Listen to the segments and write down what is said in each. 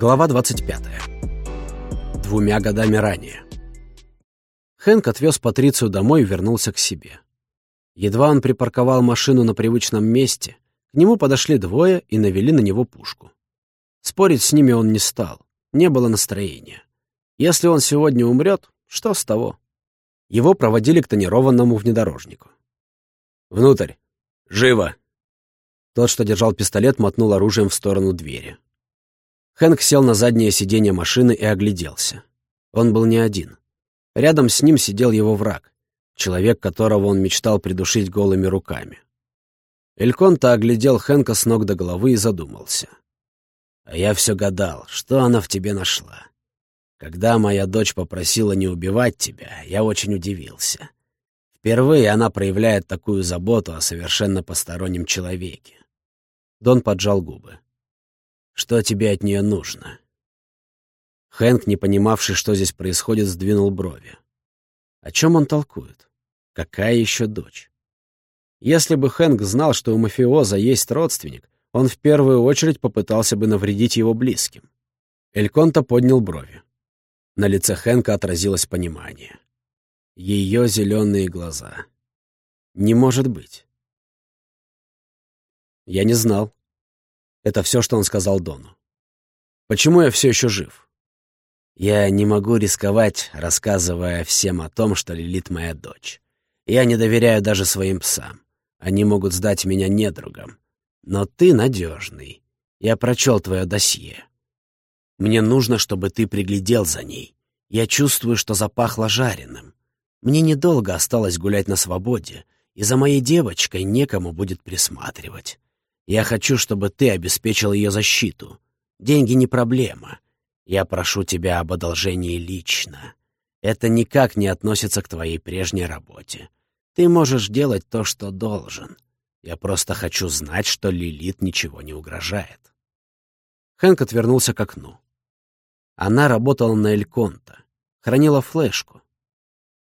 Глава 25. Двумя годами ранее. Хэнк отвез Патрицию домой и вернулся к себе. Едва он припарковал машину на привычном месте, к нему подошли двое и навели на него пушку. Спорить с ними он не стал, не было настроения. Если он сегодня умрет, что с того? Его проводили к тонированному внедорожнику. «Внутрь! Живо!» Тот, что держал пистолет, мотнул оружием в сторону двери. Хэнк сел на заднее сиденье машины и огляделся. Он был не один. Рядом с ним сидел его враг, человек, которого он мечтал придушить голыми руками. Эльконта оглядел Хэнка с ног до головы и задумался. «А я все гадал, что она в тебе нашла. Когда моя дочь попросила не убивать тебя, я очень удивился. Впервые она проявляет такую заботу о совершенно постороннем человеке. Дон поджал губы. «Что тебе от нее нужно?» Хэнк, не понимавший, что здесь происходит, сдвинул брови. О чем он толкует? Какая еще дочь? Если бы Хэнк знал, что у мафиоза есть родственник, он в первую очередь попытался бы навредить его близким. Эльконта поднял брови. На лице Хэнка отразилось понимание. Ее зеленые глаза. Не может быть. Я не знал. Это все, что он сказал Дону. Почему я все еще жив? Я не могу рисковать, рассказывая всем о том, что Лилит моя дочь. Я не доверяю даже своим псам. Они могут сдать меня недругом. Но ты надежный. Я прочел твое досье. Мне нужно, чтобы ты приглядел за ней. Я чувствую, что запахло жареным. Мне недолго осталось гулять на свободе, и за моей девочкой некому будет присматривать. Я хочу, чтобы ты обеспечил ее защиту. Деньги не проблема. Я прошу тебя об одолжении лично. Это никак не относится к твоей прежней работе. Ты можешь делать то, что должен. Я просто хочу знать, что Лилит ничего не угрожает. Хэнк отвернулся к окну. Она работала на Эльконта, хранила флешку.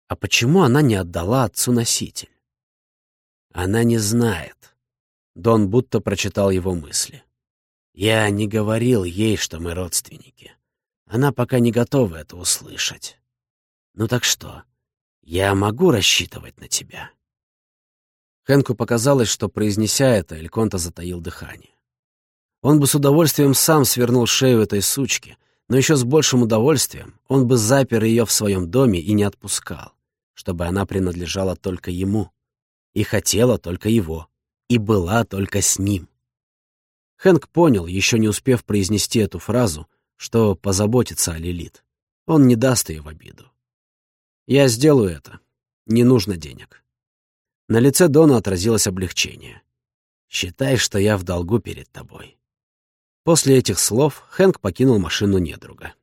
А почему она не отдала отцу носитель? Она не знает. Дон будто прочитал его мысли. «Я не говорил ей, что мы родственники. Она пока не готова это услышать. Ну так что, я могу рассчитывать на тебя?» Хэнку показалось, что, произнеся это, Эльконта затаил дыхание. Он бы с удовольствием сам свернул шею этой сучки, но еще с большим удовольствием он бы запер ее в своем доме и не отпускал, чтобы она принадлежала только ему и хотела только его и была только с ним. Хэнк понял, еще не успев произнести эту фразу, что позаботится о Лилит. Он не даст ее в обиду. «Я сделаю это. Не нужно денег». На лице Дона отразилось облегчение. «Считай, что я в долгу перед тобой». После этих слов Хэнк покинул машину недруга.